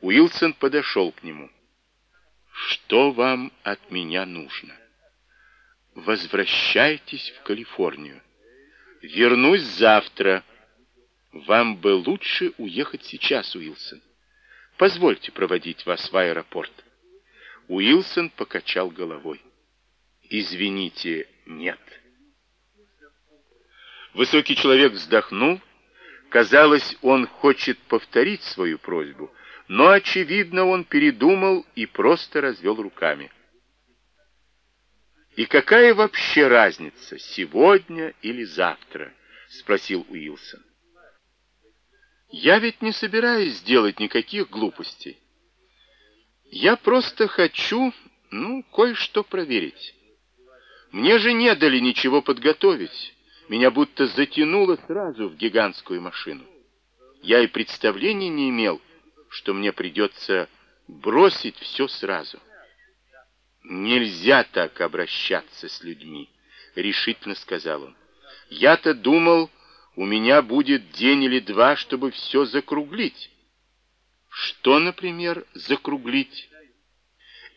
Уилсон подошел к нему. «Что вам от меня нужно?» «Возвращайтесь в Калифорнию. Вернусь завтра. Вам бы лучше уехать сейчас, Уилсон. Позвольте проводить вас в аэропорт». Уилсон покачал головой. «Извините, нет». Высокий человек вздохнул. Казалось, он хочет повторить свою просьбу, но, очевидно, он передумал и просто развел руками. «И какая вообще разница, сегодня или завтра?» — спросил Уилсон. «Я ведь не собираюсь делать никаких глупостей. Я просто хочу, ну, кое-что проверить. Мне же не дали ничего подготовить. Меня будто затянуло сразу в гигантскую машину. Я и представления не имел, что мне придется бросить все сразу. «Нельзя так обращаться с людьми», — решительно сказал он. «Я-то думал, у меня будет день или два, чтобы все закруглить». «Что, например, закруглить?»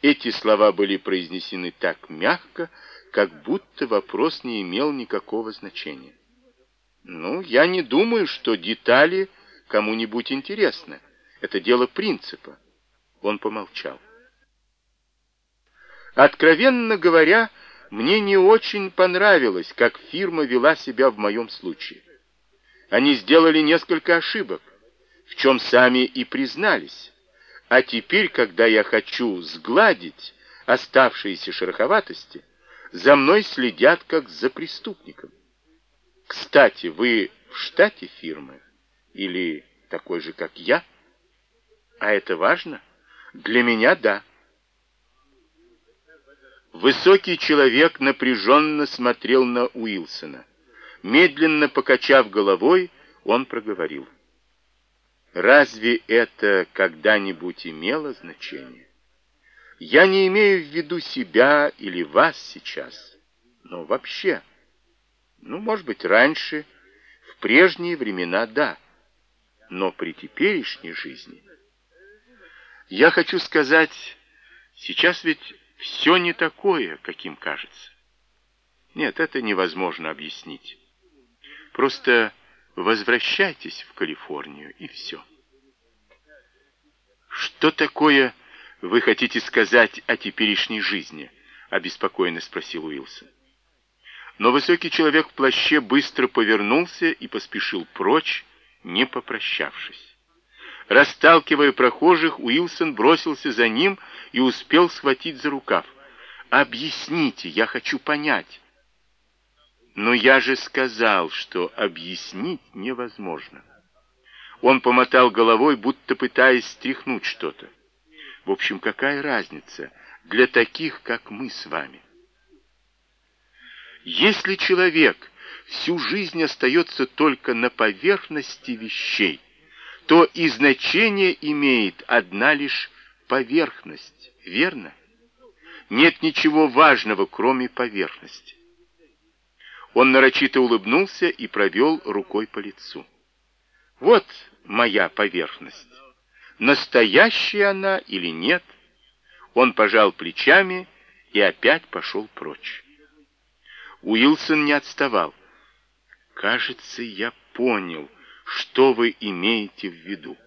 Эти слова были произнесены так мягко, как будто вопрос не имел никакого значения. Ну, я не думаю, что детали кому-нибудь интересны. Это дело принципа. Он помолчал. Откровенно говоря, мне не очень понравилось, как фирма вела себя в моем случае. Они сделали несколько ошибок, в чем сами и признались. А теперь, когда я хочу сгладить оставшиеся шероховатости, за мной следят, как за преступником. Кстати, вы в штате фирмы? Или такой же, как я? А это важно? Для меня — да. Высокий человек напряженно смотрел на Уилсона. Медленно покачав головой, он проговорил. Разве это когда-нибудь имело значение? Я не имею в виду себя или вас сейчас, но вообще. Ну, может быть, раньше, в прежние времена, да, но при теперешней жизни. Я хочу сказать, сейчас ведь все не такое, каким кажется. Нет, это невозможно объяснить. Просто возвращайтесь в Калифорнию, и все. Что такое «Вы хотите сказать о теперешней жизни?» — обеспокоенно спросил Уилсон. Но высокий человек в плаще быстро повернулся и поспешил прочь, не попрощавшись. Расталкивая прохожих, Уилсон бросился за ним и успел схватить за рукав. «Объясните, я хочу понять». «Но я же сказал, что объяснить невозможно». Он помотал головой, будто пытаясь стряхнуть что-то. В общем, какая разница для таких, как мы с вами? Если человек всю жизнь остается только на поверхности вещей, то и значение имеет одна лишь поверхность, верно? Нет ничего важного, кроме поверхности. Он нарочито улыбнулся и провел рукой по лицу. Вот моя поверхность настоящая она или нет. Он пожал плечами и опять пошел прочь. Уилсон не отставал. «Кажется, я понял, что вы имеете в виду».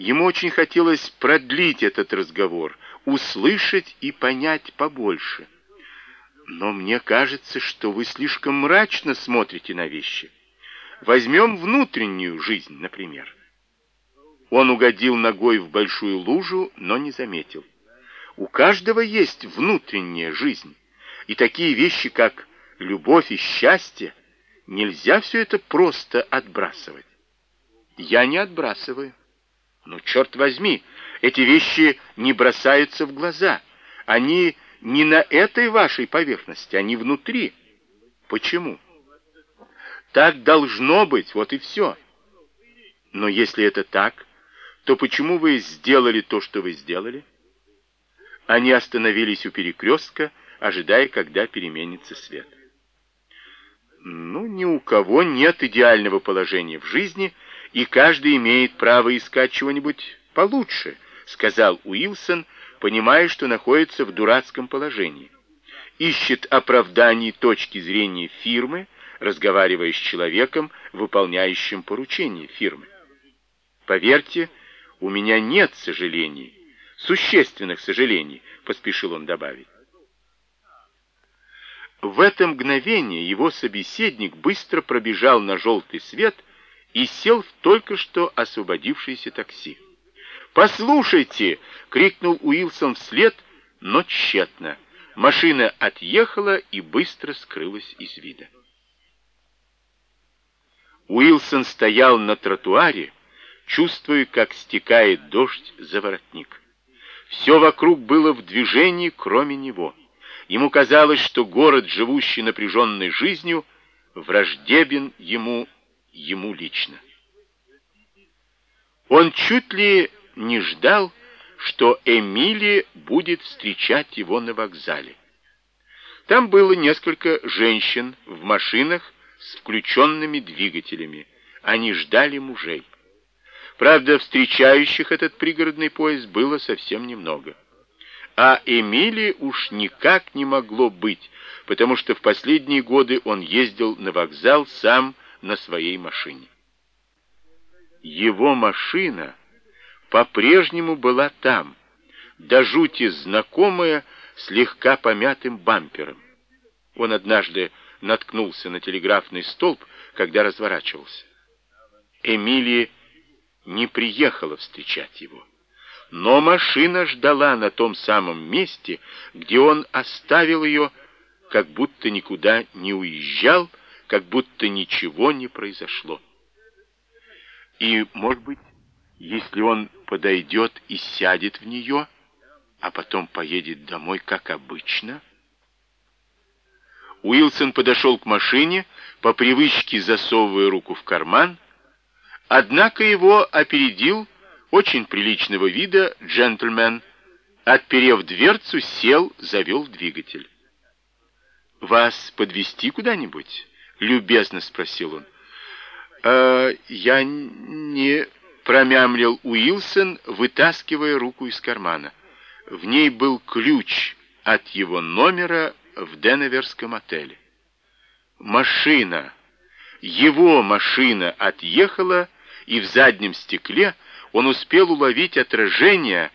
Ему очень хотелось продлить этот разговор, услышать и понять побольше. Но мне кажется, что вы слишком мрачно смотрите на вещи. Возьмем внутреннюю жизнь, например. Он угодил ногой в большую лужу, но не заметил. У каждого есть внутренняя жизнь, и такие вещи, как любовь и счастье, нельзя все это просто отбрасывать. Я не отбрасываю. Ну, черт возьми, эти вещи не бросаются в глаза. Они не на этой вашей поверхности, они внутри. Почему? Так должно быть, вот и все. Но если это так, то почему вы сделали то, что вы сделали? Они остановились у перекрестка, ожидая, когда переменится свет. Ну, ни у кого нет идеального положения в жизни, и каждый имеет право искать чего-нибудь получше», — сказал Уилсон, понимая, что находится в дурацком положении. Ищет оправданий точки зрения фирмы, разговаривая с человеком, выполняющим поручение фирмы. Поверьте, у меня нет сожалений, существенных сожалений, поспешил он добавить. В это мгновение его собеседник быстро пробежал на желтый свет и сел в только что освободившееся такси. «Послушайте!» — крикнул Уилсон вслед, но тщетно. Машина отъехала и быстро скрылась из вида. Уилсон стоял на тротуаре, чувствуя, как стекает дождь за воротник. Все вокруг было в движении, кроме него. Ему казалось, что город, живущий напряженной жизнью, враждебен ему, ему лично. Он чуть ли не ждал, что Эмили будет встречать его на вокзале. Там было несколько женщин в машинах с включенными двигателями. Они ждали мужей. Правда, встречающих этот пригородный поезд было совсем немного. А Эмили уж никак не могло быть, потому что в последние годы он ездил на вокзал сам на своей машине. Его машина по-прежнему была там, до жути знакомая, слегка помятым бампером. Он однажды наткнулся на телеграфный столб, когда разворачивался. Эмилия не приехала встречать его. Но машина ждала на том самом месте, где он оставил ее, как будто никуда не уезжал, как будто ничего не произошло. И, может быть, если он подойдет и сядет в нее, а потом поедет домой, как обычно? Уилсон подошел к машине, по привычке засовывая руку в карман, однако его опередил очень приличного вида джентльмен, отперев дверцу, сел, завел двигатель. «Вас подвести куда-нибудь?» — любезно спросил он. «Э, «Я не...» — промямлил Уилсон, вытаскивая руку из кармана. В ней был ключ от его номера в Денверском отеле. Машина, его машина отъехала, и в заднем стекле — он успел уловить отражение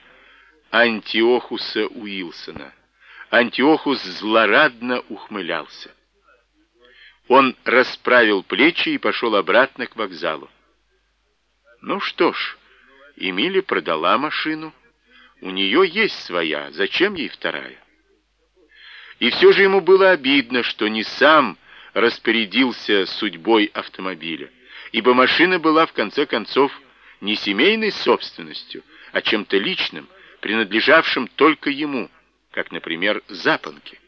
Антиохуса Уилсона. Антиохус злорадно ухмылялся. Он расправил плечи и пошел обратно к вокзалу. Ну что ж, Эмили продала машину. У нее есть своя, зачем ей вторая? И все же ему было обидно, что не сам распорядился судьбой автомобиля, ибо машина была в конце концов не семейной собственностью, а чем-то личным, принадлежавшим только ему, как, например, запонки.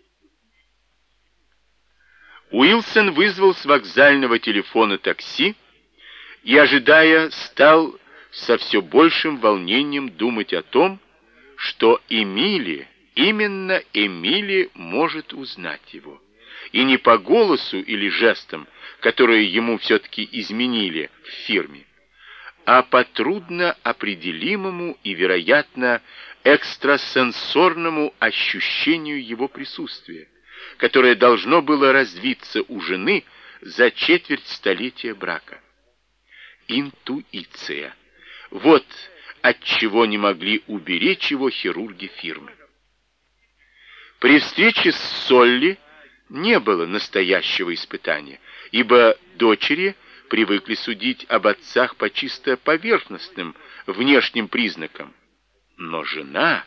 Уилсон вызвал с вокзального телефона такси и, ожидая, стал со все большим волнением думать о том, что Эмили, именно Эмили может узнать его. И не по голосу или жестам, которые ему все-таки изменили в фирме, а по трудно определимому и, вероятно, экстрасенсорному ощущению его присутствия, которое должно было развиться у жены за четверть столетия брака. Интуиция. Вот от чего не могли уберечь его хирурги фирмы. При встрече с Солли не было настоящего испытания, ибо дочери – привыкли судить об отцах по чисто поверхностным внешним признакам. Но жена...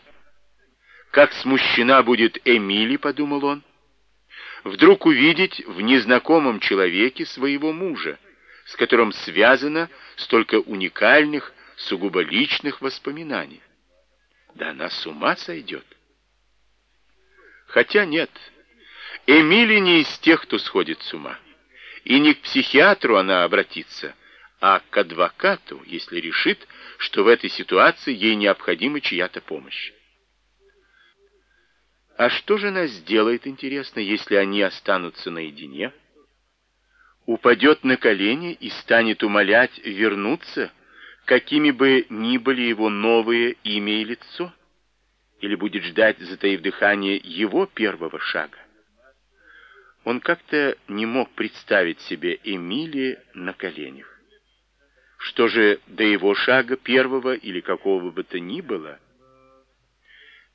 Как смущена будет Эмили, подумал он, вдруг увидеть в незнакомом человеке своего мужа, с которым связано столько уникальных, сугубо личных воспоминаний. Да она с ума сойдет. Хотя нет, Эмили не из тех, кто сходит с ума. И не к психиатру она обратится, а к адвокату, если решит, что в этой ситуации ей необходима чья-то помощь. А что же она сделает, интересно, если они останутся наедине? Упадет на колени и станет умолять вернуться, какими бы ни были его новые имя и лицо? Или будет ждать, затаив дыхание, его первого шага? Он как-то не мог представить себе Эмили на коленях. Что же до его шага первого или какого бы то ни было?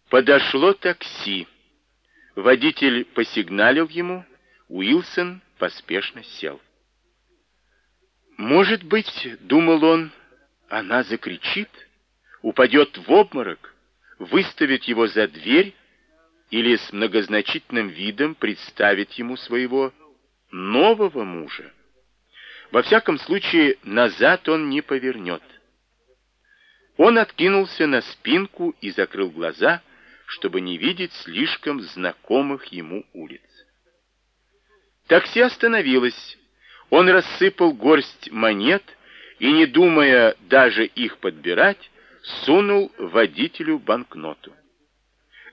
Подошло такси. Водитель посигналил ему, Уилсон поспешно сел. Может быть, думал он, она закричит, упадет в обморок, выставит его за дверь или с многозначительным видом представит ему своего нового мужа. Во всяком случае, назад он не повернет. Он откинулся на спинку и закрыл глаза, чтобы не видеть слишком знакомых ему улиц. Такси остановилось. Он рассыпал горсть монет и, не думая даже их подбирать, сунул водителю банкноту.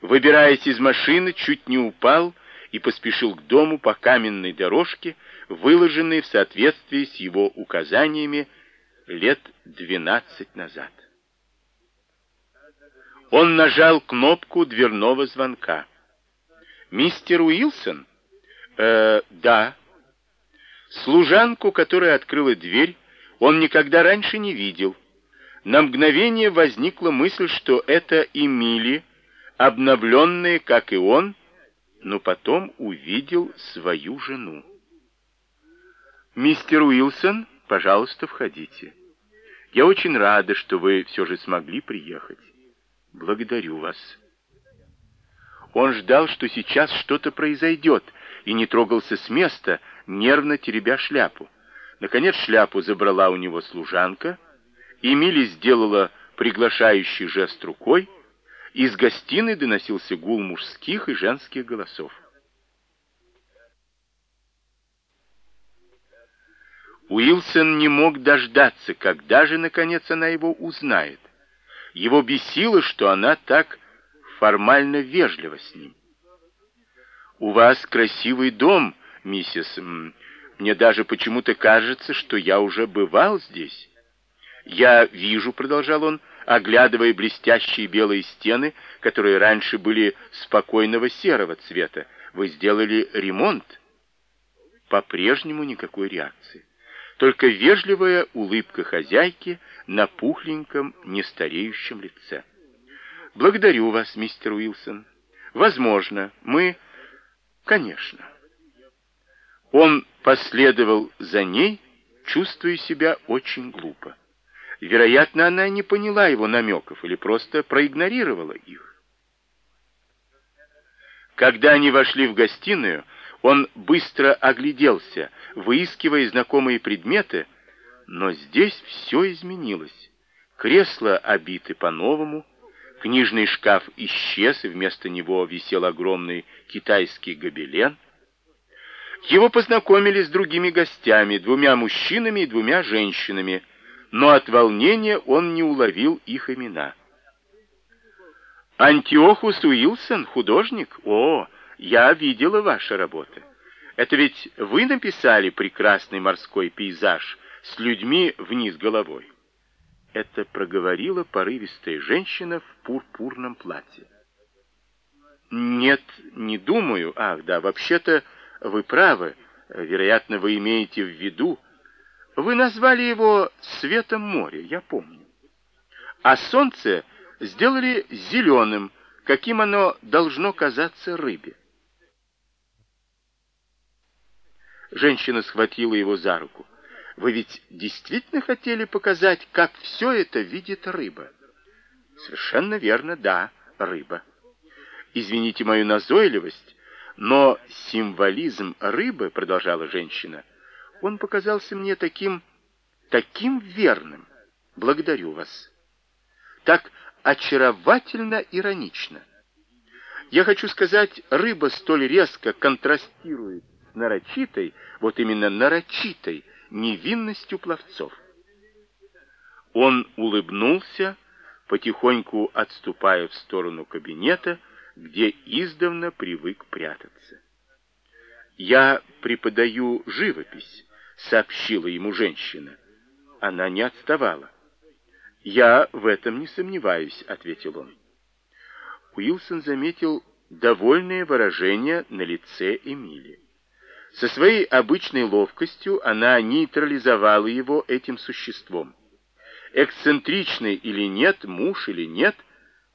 Выбираясь из машины, чуть не упал и поспешил к дому по каменной дорожке, выложенной в соответствии с его указаниями лет 12 назад. Он нажал кнопку дверного звонка. «Мистер Уилсон?» «Э, да». Служанку, которая открыла дверь, он никогда раньше не видел. На мгновение возникла мысль, что это Эмили, обновленная, как и он, но потом увидел свою жену. «Мистер Уилсон, пожалуйста, входите. Я очень рада, что вы все же смогли приехать. Благодарю вас». Он ждал, что сейчас что-то произойдет, и не трогался с места, нервно теребя шляпу. Наконец шляпу забрала у него служанка, и Милли сделала приглашающий жест рукой, из гостиной доносился гул мужских и женских голосов. Уилсон не мог дождаться, когда же, наконец, она его узнает. Его бесило, что она так формально вежлива с ним. «У вас красивый дом, миссис. Мне даже почему-то кажется, что я уже бывал здесь». «Я вижу», — продолжал он, оглядывая блестящие белые стены, которые раньше были спокойного серого цвета. «Вы сделали ремонт?» По-прежнему никакой реакции. Только вежливая улыбка хозяйки на пухленьком, нестареющем лице. «Благодарю вас, мистер Уилсон. Возможно, мы...» «Конечно». Он последовал за ней, чувствуя себя очень глупо. Вероятно, она не поняла его намеков или просто проигнорировала их. Когда они вошли в гостиную, он быстро огляделся, выискивая знакомые предметы, но здесь все изменилось. Кресла обиты по-новому, книжный шкаф исчез, и вместо него висел огромный китайский гобелен. Его познакомили с другими гостями, двумя мужчинами и двумя женщинами, но от волнения он не уловил их имена. Антиохус Уилсон, художник? О, я видела ваши работы. Это ведь вы написали прекрасный морской пейзаж с людьми вниз головой. Это проговорила порывистая женщина в пурпурном платье. Нет, не думаю. Ах, да, вообще-то вы правы. Вероятно, вы имеете в виду, вы назвали его «Светом моря», я помню. А солнце сделали зеленым, каким оно должно казаться рыбе. Женщина схватила его за руку. «Вы ведь действительно хотели показать, как все это видит рыба?» «Совершенно верно, да, рыба. Извините мою назойливость, но символизм рыбы, — продолжала женщина, — он показался мне таким, таким верным. Благодарю вас. Так очаровательно иронично. Я хочу сказать, рыба столь резко контрастирует с нарочитой, вот именно нарочитой, невинностью пловцов. Он улыбнулся, потихоньку отступая в сторону кабинета, где издавна привык прятаться. «Я преподаю живопись», — сообщила ему женщина. Она не отставала. «Я в этом не сомневаюсь», — ответил он. Уилсон заметил довольное выражение на лице Эмили. Со своей обычной ловкостью она нейтрализовала его этим существом. Эксцентричный или нет, муж или нет,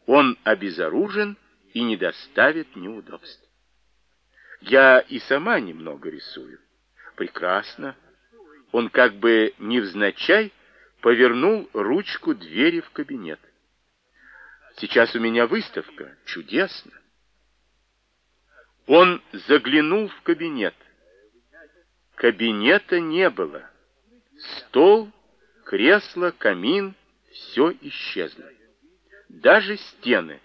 он обезоружен и не доставит неудобств. Я и сама немного рисую. Прекрасно. Он как бы невзначай повернул ручку двери в кабинет. Сейчас у меня выставка. Чудесно. Он заглянул в кабинет. Кабинета не было. Стол, кресло, камин — все исчезло. Даже стены.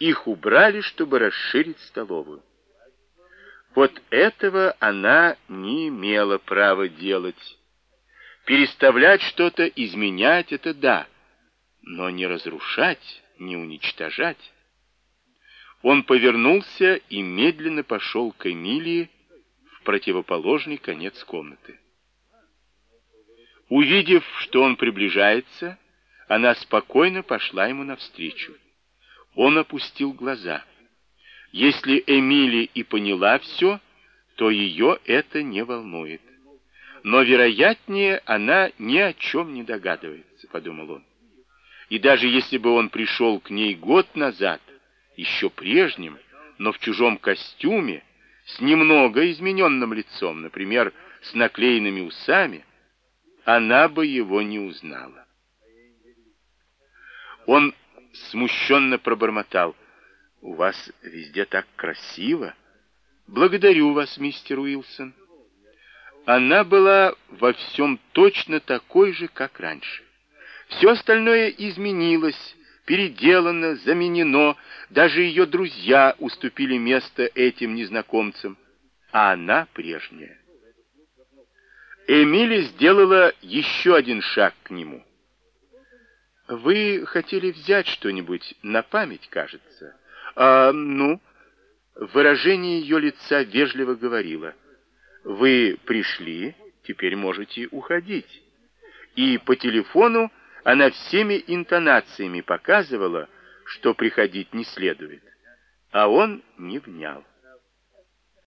Их убрали, чтобы расширить столовую. Вот этого она не имела права делать. Переставлять что-то, изменять — это да, но не разрушать, не уничтожать. Он повернулся и медленно пошел к Эмилии в противоположный конец комнаты. Увидев, что он приближается, она спокойно пошла ему навстречу. Он опустил глаза. Если Эмили и поняла все, то ее это не волнует. Но, вероятнее, она ни о чем не догадывается, подумал он. И даже если бы он пришел к ней год назад, еще прежним, но в чужом костюме, с немного измененным лицом, например, с наклеенными усами, она бы его не узнала. Он смущенно пробормотал. «У вас везде так красиво!» «Благодарю вас, мистер Уилсон». Она была во всем точно такой же, как раньше. Все остальное изменилось, переделано, заменено, даже ее друзья уступили место этим незнакомцам, а она прежняя. Эмили сделала еще один шаг к нему. «Вы хотели взять что-нибудь на память, кажется?» «А, ну...» Выражение ее лица вежливо говорило. «Вы пришли, теперь можете уходить». И по телефону она всеми интонациями показывала, что приходить не следует. А он не внял.